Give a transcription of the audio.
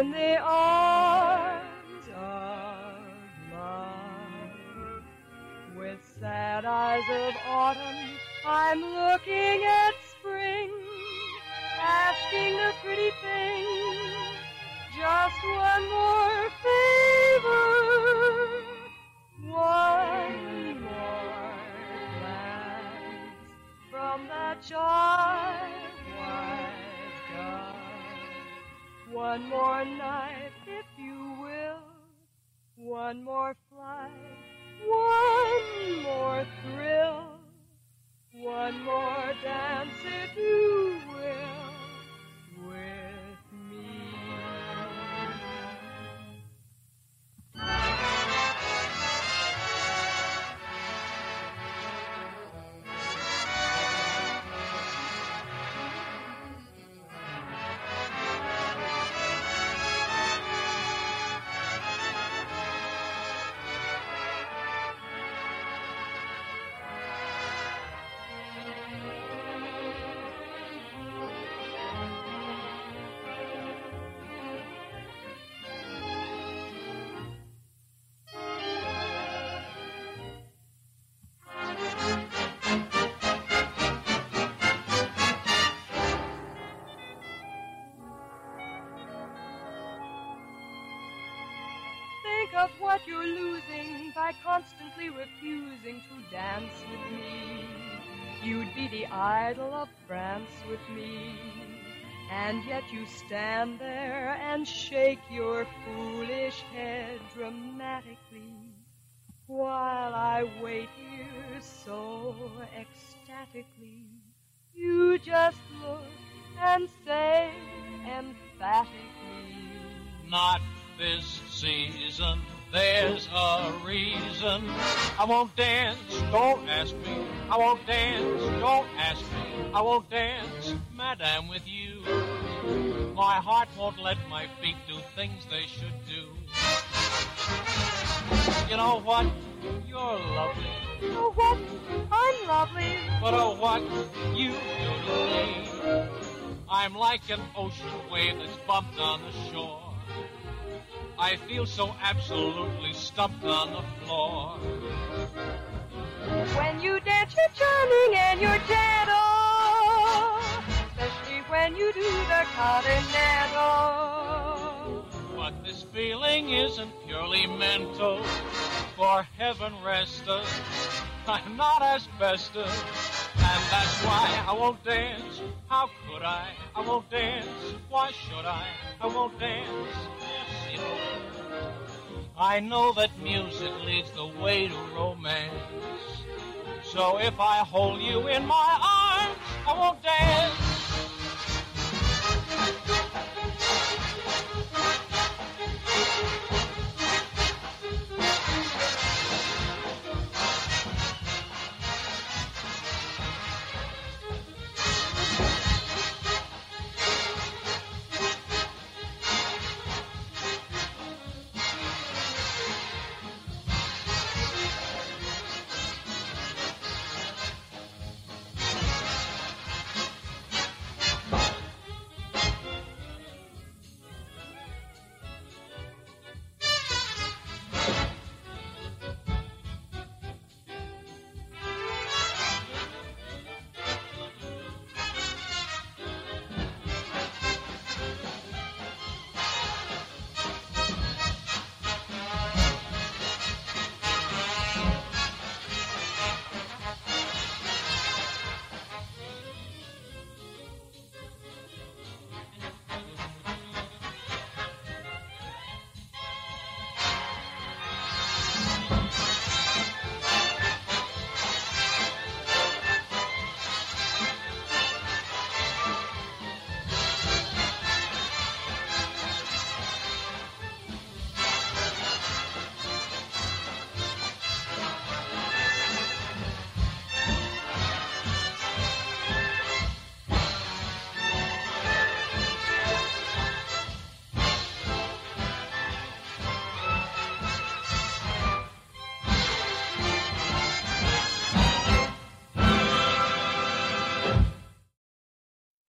in the arms of love. With sad eyes of autumn, I'm looking at spring, asking the pretty thing, just one more one more night, if you will, one more flight, one You're losing by constantly refusing to dance with me. You'd be the idol of France with me. And yet you stand there and shake your foolish head dramatically. While I wait here so ecstatically, you just look and say emphatically. Not this season. There's a reason. I won't dance, don't ask me. I won't dance, don't ask me. I won't dance, madam, with you. My heart won't let my feet do things they should do. You know what? You're lovely. Oh, what? I'm lovely. But oh, what you do to me. I'm like an ocean wave that's bumped on the shore. I feel so absolutely stumped on the floor. When you dance, you're charming and you're gentle. Especially when you do the continental. But this feeling isn't purely mental. For heaven rest us, I'm not asbestos. And that's why I won't dance. How could I? I won't dance. Why should I? I won't dance. Yes, you know. I know that music leads the way to romance. So if I hold you in my arms, I won't dance.